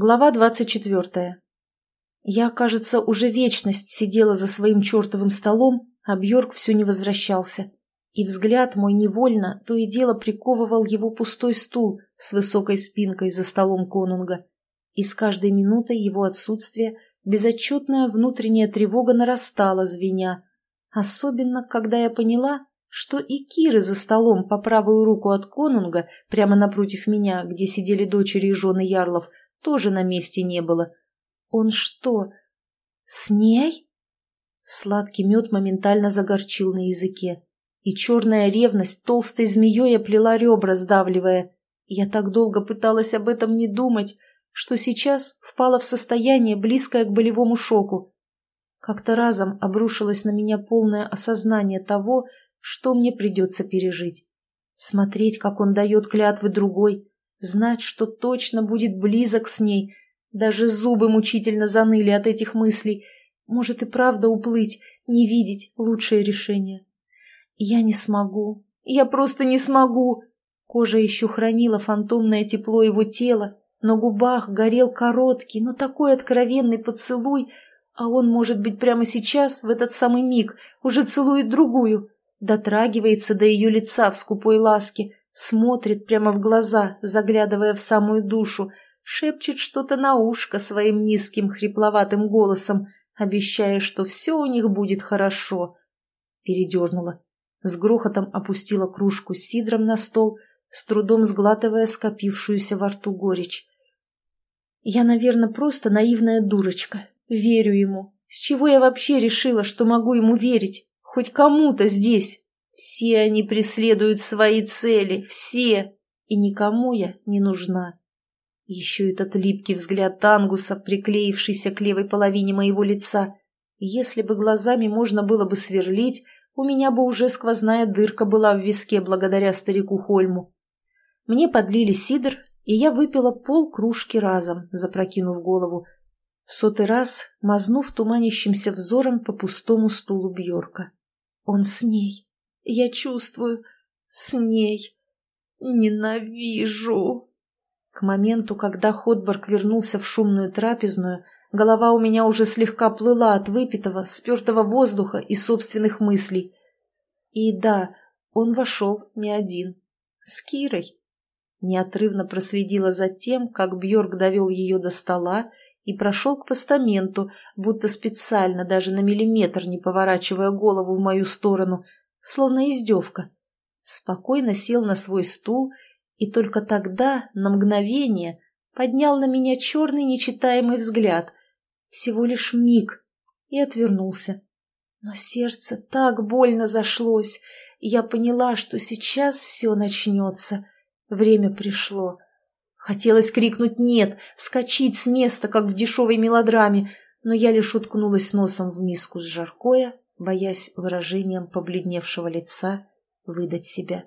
Глава двадцать четвертая. Я, кажется, уже вечность сидела за своим чертовым столом, а Бьорк все не возвращался. И взгляд мой невольно то и дело приковывал его пустой стул с высокой спинкой за столом конунга. И с каждой минутой его отсутствия безотчетная внутренняя тревога нарастала, звеня. Особенно, когда я поняла, что и Киры за столом по правую руку от конунга, прямо напротив меня, где сидели дочери и жены Ярлов, тоже на месте не было. Он что, с ней? Сладкий мед моментально загорчил на языке, и черная ревность толстой змеей оплела ребра, сдавливая. Я так долго пыталась об этом не думать, что сейчас впала в состояние, близкое к болевому шоку. Как-то разом обрушилось на меня полное осознание того, что мне придется пережить. Смотреть, как он дает клятвы другой, Знать, что точно будет близок с ней. Даже зубы мучительно заныли от этих мыслей. Может и правда уплыть, не видеть лучшее решение. Я не смогу. Я просто не смогу. Кожа еще хранила фантомное тепло его тела. На губах горел короткий, но такой откровенный поцелуй, а он, может быть, прямо сейчас, в этот самый миг, уже целует другую, дотрагивается до ее лица в скупой ласке, Смотрит прямо в глаза, заглядывая в самую душу, шепчет что-то на ушко своим низким хрипловатым голосом, обещая, что все у них будет хорошо. Передернула. С грохотом опустила кружку с сидром на стол, с трудом сглатывая скопившуюся во рту горечь. Я, наверное, просто наивная дурочка. Верю ему. С чего я вообще решила, что могу ему верить? Хоть кому-то здесь. Все они преследуют свои цели, все, и никому я не нужна. Еще этот липкий взгляд Тангуса, приклеившийся к левой половине моего лица. Если бы глазами можно было бы сверлить, у меня бы уже сквозная дырка была в виске благодаря старику Хольму. Мне подлили сидр, и я выпила пол кружки разом, запрокинув голову, в сотый раз мазнув туманящимся взором по пустому стулу Бьорка. Он с ней. Я чувствую с ней. Ненавижу. К моменту, когда Ходборг вернулся в шумную трапезную, голова у меня уже слегка плыла от выпитого, спертого воздуха и собственных мыслей. И да, он вошел не один. С Кирой. Неотрывно проследила за тем, как Бьорк довел ее до стола и прошел к постаменту, будто специально, даже на миллиметр не поворачивая голову в мою сторону — словно издевка. Спокойно сел на свой стул и только тогда, на мгновение, поднял на меня черный нечитаемый взгляд. Всего лишь миг. И отвернулся. Но сердце так больно зашлось, я поняла, что сейчас все начнется. Время пришло. Хотелось крикнуть «нет», вскочить с места, как в дешевой мелодраме, но я лишь уткнулась носом в миску с жаркое боясь выражением побледневшего лица выдать себя.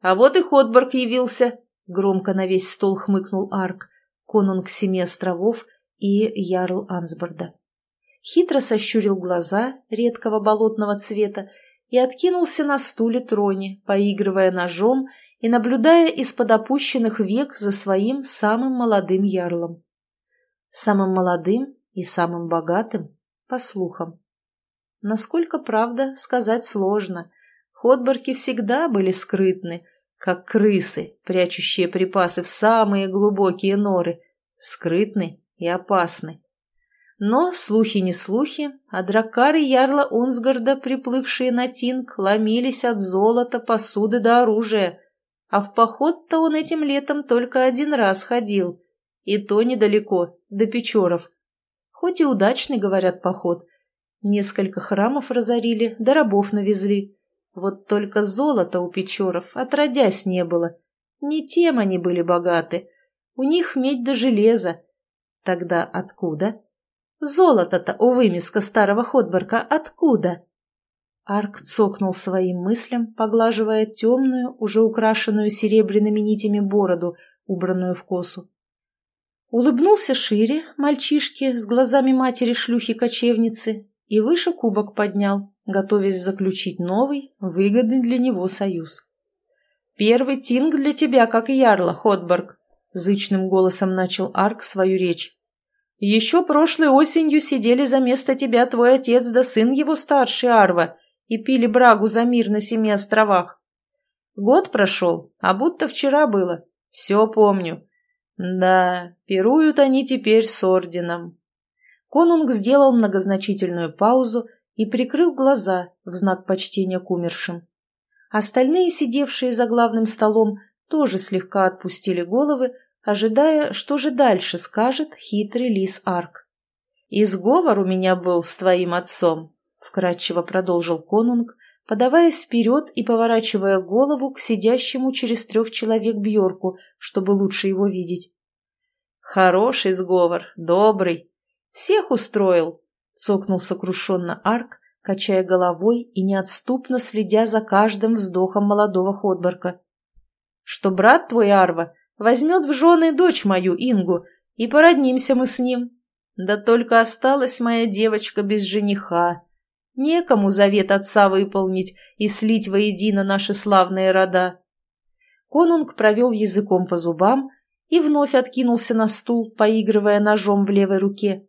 «А вот и Ходборг явился!» — громко на весь стол хмыкнул Арк, конунг Семи островов и Ярл Ансборда. Хитро сощурил глаза редкого болотного цвета и откинулся на стуле троне, поигрывая ножом и наблюдая из-под опущенных век за своим самым молодым ярлом. Самым молодым и самым богатым, по слухам. Насколько правда, сказать сложно. Ходборки всегда были скрытны, как крысы, прячущие припасы в самые глубокие норы. Скрытны и опасны. Но слухи не слухи, а дракары ярла Унсгарда, приплывшие на Тинг, ломились от золота, посуды до оружия. А в поход-то он этим летом только один раз ходил. И то недалеко, до Печоров. Хоть и удачный, говорят, поход – Несколько храмов разорили, да рабов навезли. Вот только золота у Печоров отродясь не было. Не тем они были богаты. У них медь да железо. Тогда откуда? Золото-то у вымеска старого Ходборка откуда? Арк цокнул своим мыслям, поглаживая темную, уже украшенную серебряными нитями бороду, убранную в косу. Улыбнулся шире мальчишке с глазами матери-шлюхи-кочевницы и выше кубок поднял, готовясь заключить новый, выгодный для него союз. «Первый тинг для тебя, как ярла, Ходберг. — зычным голосом начал Арк свою речь. «Еще прошлой осенью сидели за место тебя твой отец да сын его старший Арва и пили брагу за мир на семи островах. Год прошел, а будто вчера было. Все помню. Да, пируют они теперь с орденом». Конунг сделал многозначительную паузу и прикрыл глаза в знак почтения к умершим. Остальные, сидевшие за главным столом, тоже слегка отпустили головы, ожидая, что же дальше скажет хитрый лис Арк. «Изговор у меня был с твоим отцом», — вкратчиво продолжил конунг, подаваясь вперед и поворачивая голову к сидящему через трех человек Бьорку, чтобы лучше его видеть. «Хороший сговор, добрый. Всех устроил», — цокнул сокрушенно Арк, качая головой и неотступно следя за каждым вздохом молодого Ходборка. «Что брат твой, Арва, возьмет в жены дочь мою, Ингу, и породнимся мы с ним. Да только осталась моя девочка без жениха. Некому завет отца выполнить и слить воедино наши славные рода». Конунг провел языком по зубам и вновь откинулся на стул, поигрывая ножом в левой руке.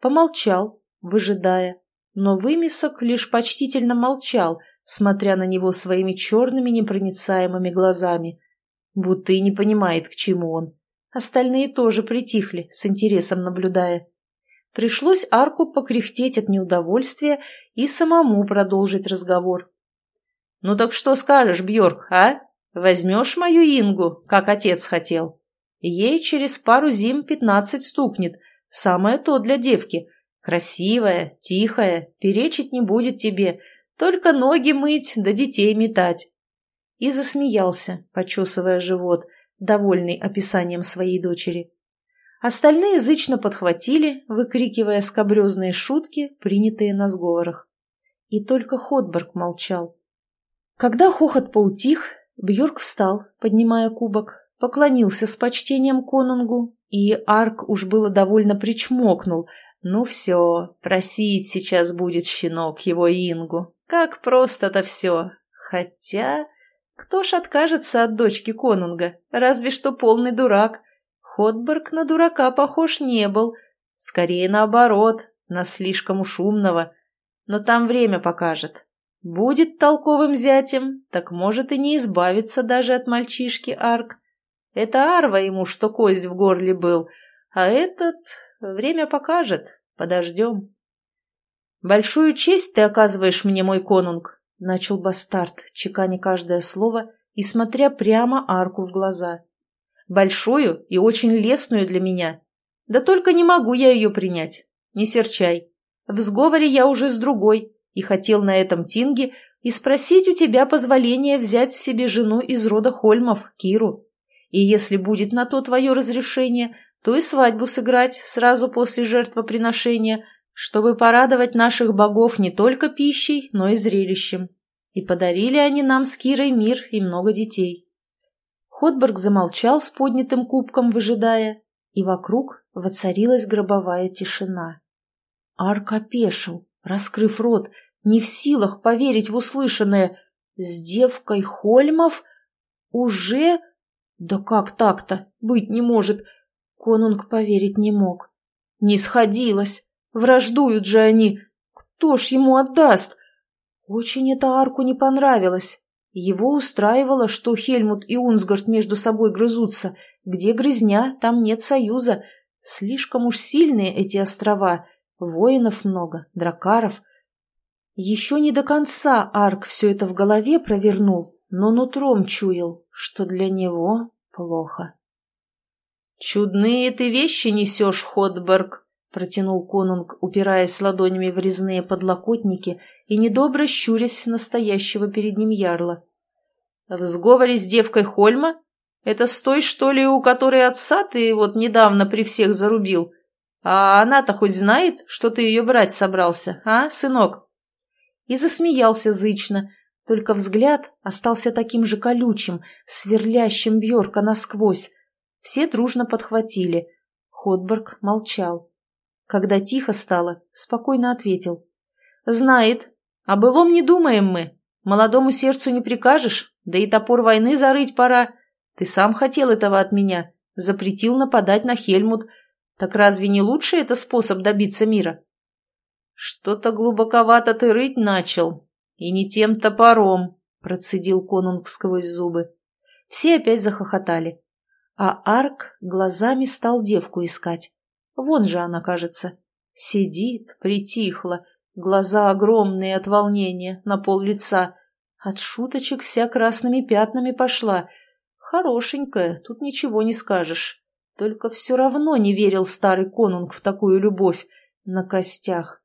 Помолчал, выжидая но вымесок лишь почтительно молчал, смотря на него своими черными непроницаемыми глазами, будто и не понимает, к чему он. Остальные тоже притихли, с интересом наблюдая. Пришлось Арку покряхтеть от неудовольствия и самому продолжить разговор. «Ну так что скажешь, Бьорк, а? Возьмешь мою Ингу, как отец хотел? Ей через пару зим пятнадцать стукнет, самое то для девки — Красивая, тихая, перечить не будет тебе, только ноги мыть да детей метать. И засмеялся, почесывая живот, довольный описанием своей дочери. Остальные язычно подхватили, выкрикивая скобрезные шутки, принятые на сговорах. И только Ходберг молчал. Когда хохот поутих, Бьорк встал, поднимая кубок, поклонился с почтением конунгу, и Арк уж было довольно причмокнул, ну все, просить сейчас будет щенок его Ингу. Как просто-то все. Хотя, кто ж откажется от дочки конунга? Разве что полный дурак. Ходберг на дурака похож не был. Скорее наоборот, на слишком уж умного. Но там время покажет. Будет толковым зятем, так может и не избавиться даже от мальчишки Арк. Это Арва ему, что кость в горле был, а этот Время покажет. Подождем. «Большую честь ты оказываешь мне, мой конунг», — начал бастард, чеканя каждое слово и смотря прямо арку в глаза. «Большую и очень лестную для меня. Да только не могу я ее принять. Не серчай. В сговоре я уже с другой и хотел на этом тинге и спросить у тебя позволения взять себе жену из рода Хольмов, Киру. И если будет на то твое разрешение, то и свадьбу сыграть сразу после жертвоприношения, чтобы порадовать наших богов не только пищей, но и зрелищем. И подарили они нам с Кирой мир и много детей. Ходберг замолчал с поднятым кубком, выжидая, и вокруг воцарилась гробовая тишина. Арк опешил, раскрыв рот, не в силах поверить в услышанное. «С девкой Хольмов? Уже? Да как так-то? Быть не может!» Конунг поверить не мог. Не сходилось. Враждуют же они. Кто ж ему отдаст? Очень это Арку не понравилось. Его устраивало, что Хельмут и Унсгард между собой грызутся. Где грызня, там нет союза. Слишком уж сильные эти острова. Воинов много, дракаров. Еще не до конца Арк все это в голове провернул, но нутром чуял, что для него плохо. «Чудные ты вещи несешь, Ходберг!» — протянул конунг, упираясь ладонями в резные подлокотники и недобро щурясь настоящего перед ним ярла. «В сговоре с девкой Хольма? Это с той, что ли, у которой отца ты вот недавно при всех зарубил? А она-то хоть знает, что ты ее брать собрался, а, сынок?» И засмеялся зычно, только взгляд остался таким же колючим, сверлящим Бьорка насквозь, все дружно подхватили. Ходберг молчал. Когда тихо стало, спокойно ответил. «Знает. О былом не думаем мы. Молодому сердцу не прикажешь, да и топор войны зарыть пора. Ты сам хотел этого от меня. запретил нападать на Хельмут. Так разве не лучший это способ добиться мира? Что-то глубоковато ты рыть начал, и не тем топором, процедил конунг сквозь зубы. Все опять захохотали. А Арк глазами стал девку искать. Вон же она, кажется. Сидит, притихла, глаза огромные от волнения, на пол лица. От шуточек вся красными пятнами пошла. Хорошенькая, тут ничего не скажешь. Только все равно не верил старый конунг в такую любовь на костях.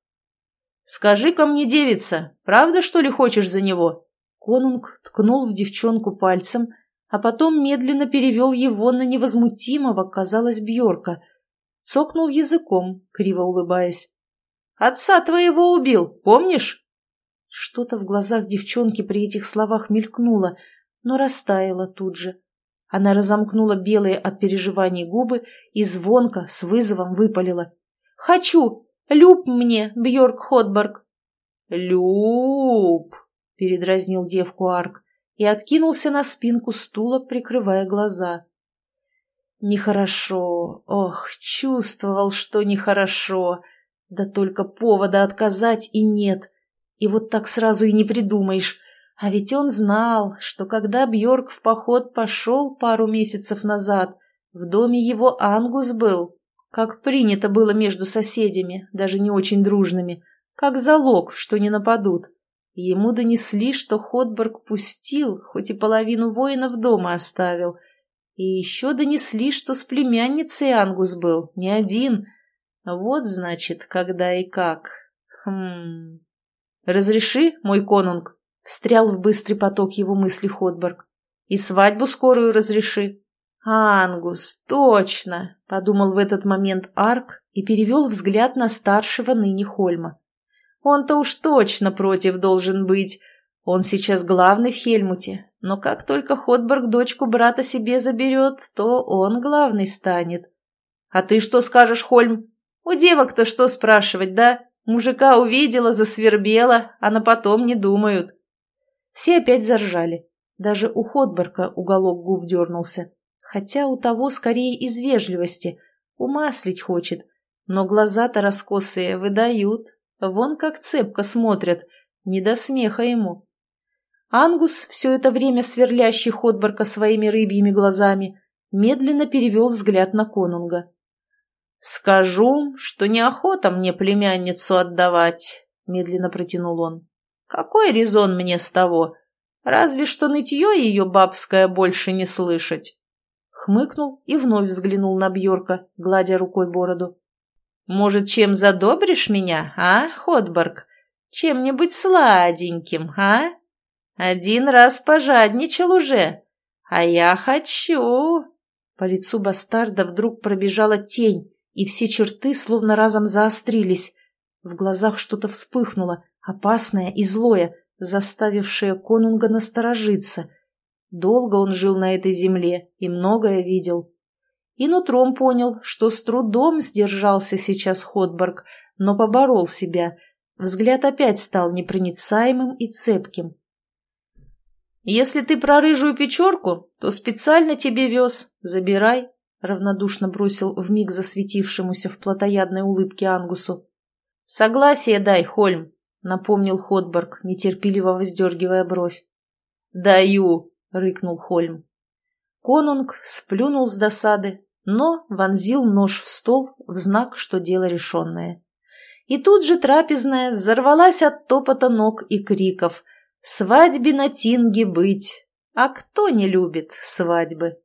«Скажи-ка мне, девица, правда, что ли, хочешь за него?» Конунг ткнул в девчонку пальцем, а потом медленно перевел его на невозмутимого, казалось, Бьорка. Цокнул языком, криво улыбаясь. «Отца твоего убил, помнишь?» Что-то в глазах девчонки при этих словах мелькнуло, но растаяло тут же. Она разомкнула белые от переживаний губы и звонко, с вызовом выпалила. «Хочу! Люб мне, Бьорк Ходборг!» «Люб!» — передразнил девку Арк и откинулся на спинку стула, прикрывая глаза. Нехорошо, ох, чувствовал, что нехорошо. Да только повода отказать и нет. И вот так сразу и не придумаешь. А ведь он знал, что когда Бьорк в поход пошел пару месяцев назад, в доме его Ангус был, как принято было между соседями, даже не очень дружными, как залог, что не нападут. Ему донесли, что Ходберг пустил, хоть и половину воинов дома оставил. И еще донесли, что с племянницей Ангус был, не один. Вот, значит, когда и как. Хм... «Разреши, мой конунг?» — встрял в быстрый поток его мысли Ходберг. «И свадьбу скорую разреши». «Ангус, точно!» — подумал в этот момент Арк и перевел взгляд на старшего ныне Хольма. Он-то уж точно против должен быть. Он сейчас главный в Хельмуте, но как только Ходберг дочку брата себе заберет, то он главный станет. А ты что скажешь, Хольм? У девок-то что спрашивать, да? Мужика увидела, засвербела, а на потом не думают. Все опять заржали. Даже у Ходберга уголок губ дернулся. Хотя у того скорее из вежливости. Умаслить хочет. Но глаза-то раскосые выдают. Вон как цепко смотрят, не до смеха ему. Ангус, все это время сверлящий Ходборка своими рыбьими глазами, медленно перевел взгляд на конунга. «Скажу, что неохота мне племянницу отдавать», — медленно протянул он. «Какой резон мне с того? Разве что нытье ее бабское больше не слышать». Хмыкнул и вновь взглянул на Бьорка, гладя рукой бороду. Может, чем задобришь меня, а, Ходборг? Чем-нибудь сладеньким, а? Один раз пожадничал уже, а я хочу...» По лицу бастарда вдруг пробежала тень, и все черты словно разом заострились. В глазах что-то вспыхнуло, опасное и злое, заставившее конунга насторожиться. Долго он жил на этой земле и многое видел и нутром понял, что с трудом сдержался сейчас Ходборг, но поборол себя. Взгляд опять стал непроницаемым и цепким. «Если ты про рыжую печорку, то специально тебе вез. Забирай», — равнодушно бросил вмиг засветившемуся в плотоядной улыбке Ангусу. «Согласие дай, Хольм», — напомнил Ходборг, нетерпеливо воздергивая бровь. «Даю», — рыкнул Хольм. Конунг сплюнул с досады, но вонзил нож в стол в знак, что дело решенное. И тут же трапезная взорвалась от топота ног и криков «Свадьбе на Тинге быть!» А кто не любит свадьбы?